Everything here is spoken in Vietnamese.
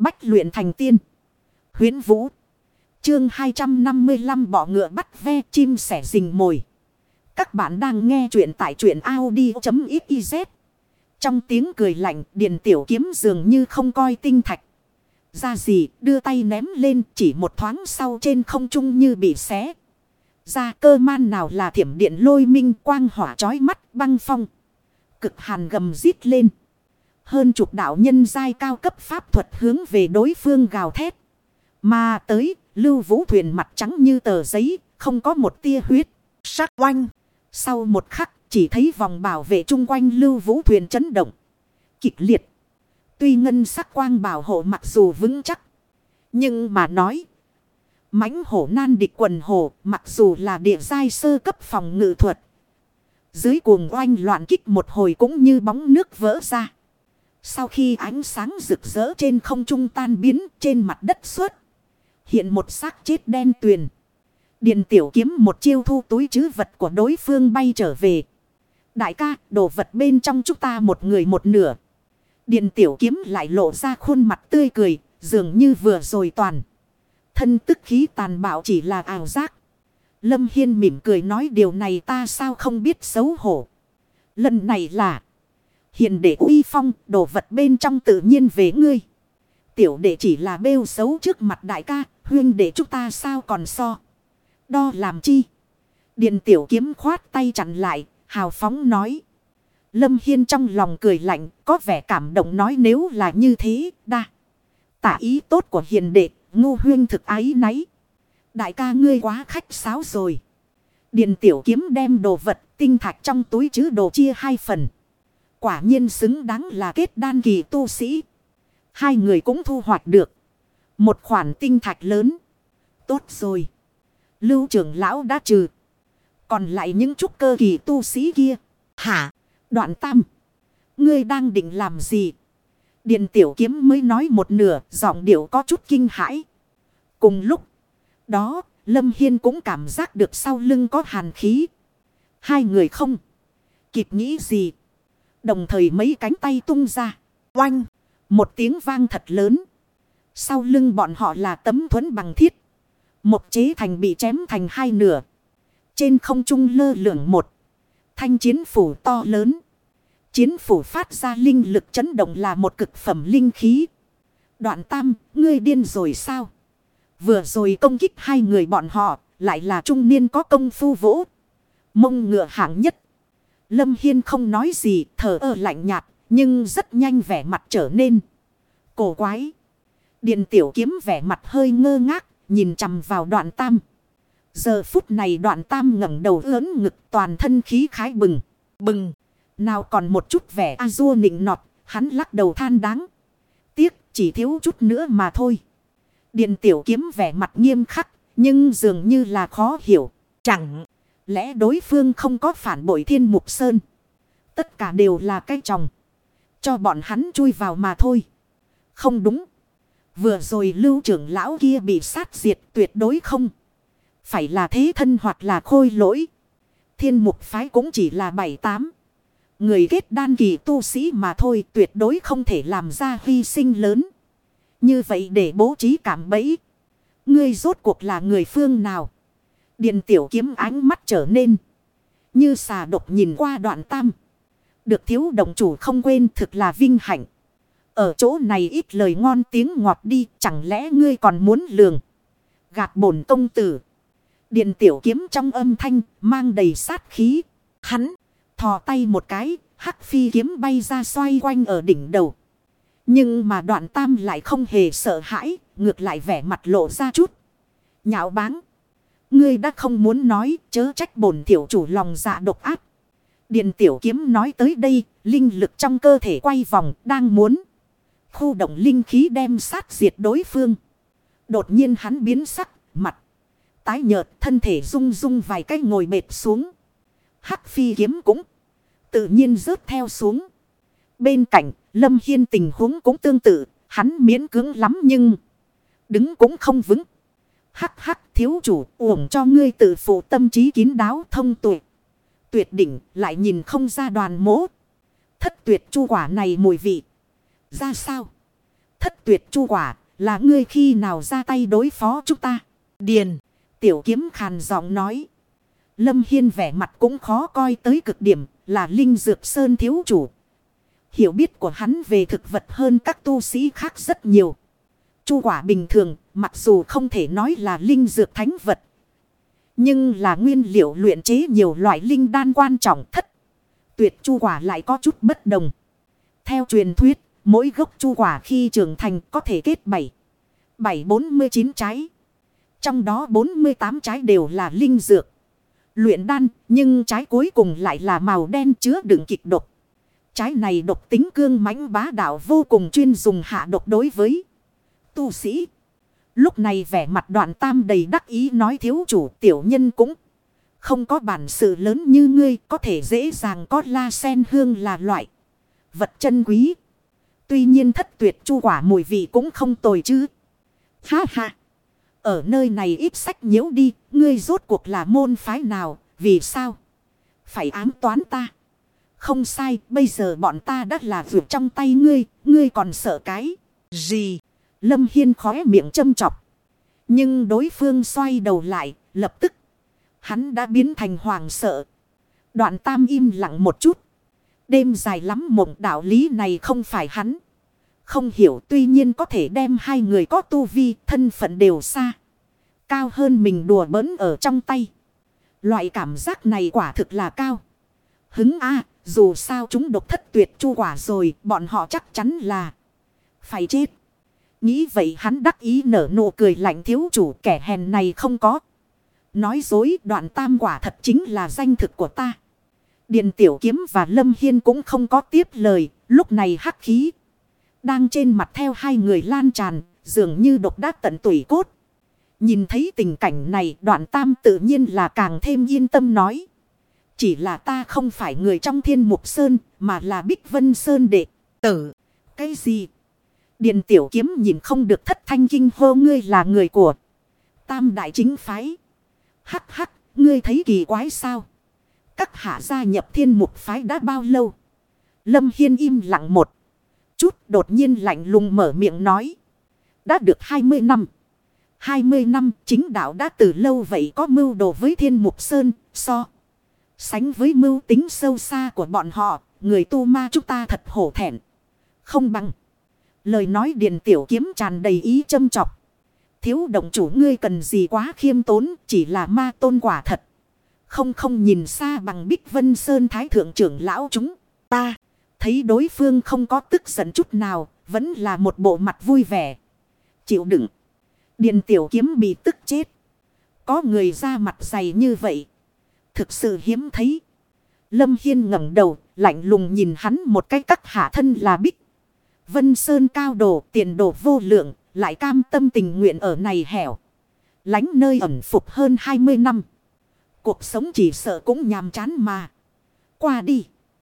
Bách luyện thành tiên. Huyến Vũ. Chương 255 bỏ ngựa bắt ve chim sẻ rình mồi. Các bạn đang nghe truyện tại truyện Audi.xyz. Trong tiếng cười lạnh, Điền Tiểu Kiếm dường như không coi tinh thạch. Ra gì, đưa tay ném lên chỉ một thoáng sau trên không trung như bị xé. Ra cơ man nào là thiểm điện lôi minh quang hỏa chói mắt băng phong. Cực hàn gầm rít lên. Hơn chục đạo nhân giai cao cấp pháp thuật hướng về đối phương gào thét. Mà tới, lưu vũ thuyền mặt trắng như tờ giấy, không có một tia huyết. Sắc oanh. Sau một khắc, chỉ thấy vòng bảo vệ chung quanh lưu vũ thuyền chấn động. Kịch liệt. Tuy ngân sắc quang bảo hộ mặc dù vững chắc. Nhưng mà nói. mãnh hổ nan địch quần hổ mặc dù là địa giai sơ cấp phòng ngự thuật. Dưới cuồng oanh loạn kích một hồi cũng như bóng nước vỡ ra. Sau khi ánh sáng rực rỡ trên không trung tan biến trên mặt đất suốt. Hiện một xác chết đen tuyền. Điền tiểu kiếm một chiêu thu túi chứ vật của đối phương bay trở về. Đại ca, đồ vật bên trong chúng ta một người một nửa. Điền tiểu kiếm lại lộ ra khuôn mặt tươi cười, dường như vừa rồi toàn. Thân tức khí tàn bạo chỉ là ảo giác. Lâm Hiên mỉm cười nói điều này ta sao không biết xấu hổ. Lần này là hiền đệ uy phong, đồ vật bên trong tự nhiên về ngươi. Tiểu đệ chỉ là bêu xấu trước mặt đại ca, huyên đệ chúng ta sao còn so. Đo làm chi? Điền tiểu kiếm khoát tay chặn lại, hào phóng nói. Lâm Hiên trong lòng cười lạnh, có vẻ cảm động nói nếu là như thế, đa. Tả ý tốt của hiền đệ, ngu huyên thực ái náy. Đại ca ngươi quá khách sáo rồi. Điền tiểu kiếm đem đồ vật tinh thạch trong túi chứ đồ chia hai phần. Quả nhiên xứng đáng là kết đan kỳ tu sĩ. Hai người cũng thu hoạch được. Một khoản tinh thạch lớn. Tốt rồi. Lưu trưởng lão đã trừ. Còn lại những chút cơ kỳ tu sĩ kia. Hả? Đoạn tam. Ngươi đang định làm gì? Điện tiểu kiếm mới nói một nửa. Giọng điệu có chút kinh hãi. Cùng lúc. Đó. Lâm Hiên cũng cảm giác được sau lưng có hàn khí. Hai người không. Kịp nghĩ gì. Đồng thời mấy cánh tay tung ra. Oanh. Một tiếng vang thật lớn. Sau lưng bọn họ là tấm thuẫn bằng thiết. Một chế thành bị chém thành hai nửa. Trên không trung lơ lửng một. Thanh chiến phủ to lớn. Chiến phủ phát ra linh lực chấn động là một cực phẩm linh khí. Đoạn tam, ngươi điên rồi sao? Vừa rồi công kích hai người bọn họ, lại là trung niên có công phu vỗ. Mông ngựa hạng nhất. Lâm Hiên không nói gì, thở ơ lạnh nhạt, nhưng rất nhanh vẻ mặt trở nên cổ quái. Điện tiểu kiếm vẻ mặt hơi ngơ ngác, nhìn chằm vào đoạn tam. Giờ phút này đoạn tam ngẩng đầu lớn ngực toàn thân khí khái bừng. Bừng. Nào còn một chút vẻ a dua nịnh nọt. Hắn lắc đầu than đáng. Tiếc chỉ thiếu chút nữa mà thôi. Điện tiểu kiếm vẻ mặt nghiêm khắc. Nhưng dường như là khó hiểu. Chẳng lẽ đối phương không có phản bội thiên mục sơn. Tất cả đều là cái chồng. Cho bọn hắn chui vào mà thôi. Không đúng. Vừa rồi lưu trưởng lão kia bị sát diệt tuyệt đối không. Phải là thế thân hoặc là khôi lỗi. Thiên mục phái cũng chỉ là bảy tám. Người kết đan kỳ tu sĩ mà thôi tuyệt đối không thể làm ra hy sinh lớn. Như vậy để bố trí cảm bẫy. Ngươi rốt cuộc là người phương nào? Điền tiểu kiếm ánh mắt trở nên. Như xà độc nhìn qua đoạn tam. Được thiếu đồng chủ không quên thực là vinh hạnh. Ở chỗ này ít lời ngon tiếng ngọt đi, chẳng lẽ ngươi còn muốn lường. Gạt bổn công tử. Điền tiểu kiếm trong âm thanh, mang đầy sát khí. Hắn, thò tay một cái, hắc phi kiếm bay ra xoay quanh ở đỉnh đầu. Nhưng mà đoạn tam lại không hề sợ hãi, ngược lại vẻ mặt lộ ra chút. Nhạo báng. Ngươi đã không muốn nói, chớ trách bổn tiểu chủ lòng dạ độc ác. Điện tiểu kiếm nói tới đây, linh lực trong cơ thể quay vòng, đang muốn. Khu động linh khí đem sát diệt đối phương. Đột nhiên hắn biến sắc, mặt. Tái nhợt, thân thể rung rung vài cái ngồi bệt xuống. Hắc phi kiếm cũng tự nhiên rớt theo xuống. Bên cạnh, Lâm Hiên tình huống cũng tương tự, hắn miễn cứng lắm nhưng đứng cũng không vững. Hắc hắc, thiếu chủ, uổng cho ngươi tự phụ tâm trí kín đáo thông tuệ. Tuyệt đỉnh, lại nhìn không ra đoàn mố. Thất tuyệt chu quả này mùi vị. Ra sao? Thất tuyệt chu quả, là ngươi khi nào ra tay đối phó chúng ta. Điền. Tiểu kiếm khàn giọng nói. Lâm Hiên vẻ mặt cũng khó coi tới cực điểm, là Linh Dược Sơn thiếu chủ. Hiểu biết của hắn về thực vật hơn các tu sĩ khác rất nhiều. Chu quả bình thường mặc dù không thể nói là Linh Dược Thánh vật. Nhưng là nguyên liệu luyện chế nhiều loại linh đan quan trọng thất. Tuyệt chu quả lại có chút bất đồng. Theo truyền thuyết, mỗi gốc chu quả khi trưởng thành có thể kết 7. 749 trái. Trong đó 48 trái đều là linh dược. Luyện đan, nhưng trái cuối cùng lại là màu đen chứa đựng kịch độc. Trái này độc tính cương mãnh bá đạo vô cùng chuyên dùng hạ độc đối với tu sĩ. Lúc này vẻ mặt đoạn tam đầy đắc ý nói thiếu chủ tiểu nhân cũng không có bản sự lớn như ngươi có thể dễ dàng có la sen hương là loại vật chân quý. Tuy nhiên thất tuyệt chu quả mùi vị cũng không tồi chứ. Ha ha. Ở nơi này ít sách nhiễu đi, ngươi rốt cuộc là môn phái nào, vì sao? Phải ám toán ta. Không sai, bây giờ bọn ta đã là vượt trong tay ngươi, ngươi còn sợ cái gì? Lâm Hiên khóe miệng châm chọc. Nhưng đối phương xoay đầu lại, lập tức. Hắn đã biến thành hoàng sợ. Đoạn tam im lặng một chút. Đêm dài lắm mộng đạo lý này không phải hắn. Không hiểu tuy nhiên có thể đem hai người có tu vi thân phận đều xa. Cao hơn mình đùa bỡn ở trong tay. Loại cảm giác này quả thực là cao. Hứng a dù sao chúng độc thất tuyệt chu quả rồi bọn họ chắc chắn là phải chết. Nghĩ vậy hắn đắc ý nở nụ cười lạnh thiếu chủ kẻ hèn này không có. Nói dối đoạn tam quả thật chính là danh thực của ta. Điện tiểu kiếm và lâm hiên cũng không có tiếp lời. Lúc này hắc khí. Đang trên mặt theo hai người lan tràn. Dường như độc đắc tận tủy cốt. Nhìn thấy tình cảnh này, đoạn tam tự nhiên là càng thêm yên tâm nói. Chỉ là ta không phải người trong thiên mục sơn, mà là bích vân sơn đệ tử. Cái gì? Điền tiểu kiếm nhìn không được thất thanh kinh hô ngươi là người của tam đại chính phái. Hắc hắc, ngươi thấy kỳ quái sao? Các hạ gia nhập thiên mục phái đã bao lâu? Lâm Hiên im lặng một chút đột nhiên lạnh lùng mở miệng nói. Đã được 20 năm. 20 năm chính đạo đã từ lâu vậy có mưu đồ với thiên mục sơn so. Sánh với mưu tính sâu xa của bọn họ, người tu ma chúng ta thật hổ thẹn. Không bằng. Lời nói điện tiểu kiếm tràn đầy ý châm trọc. Thiếu động chủ ngươi cần gì quá khiêm tốn, chỉ là ma tôn quả thật. Không không nhìn xa bằng Bích Vân Sơn Thái Thượng trưởng lão chúng ta. Thấy đối phương không có tức giận chút nào, vẫn là một bộ mặt vui vẻ. Chịu đựng. Điện tiểu kiếm bị tức chết. Có người ra mặt dày như vậy. Thực sự hiếm thấy. Lâm Hiên ngẩng đầu, lạnh lùng nhìn hắn một cái cắt hạ thân là Bích. Vân Sơn cao đồ, tiền đồ vô lượng, lại cam tâm tình nguyện ở này hẻo. lánh nơi ẩn phục hơn 20 năm. Cuộc sống chỉ sợ cũng nhàm chán mà. Qua đi.